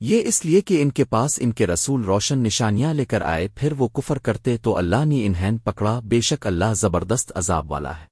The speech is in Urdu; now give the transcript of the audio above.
یہ اس لیے کہ ان کے پاس ان کے رسول روشن نشانیاں لے کر آئے، پھر وہ کفر کرتے تو اللہ نے انہین پکڑا، بے شک اللہ زبردست عذاب والا ہے۔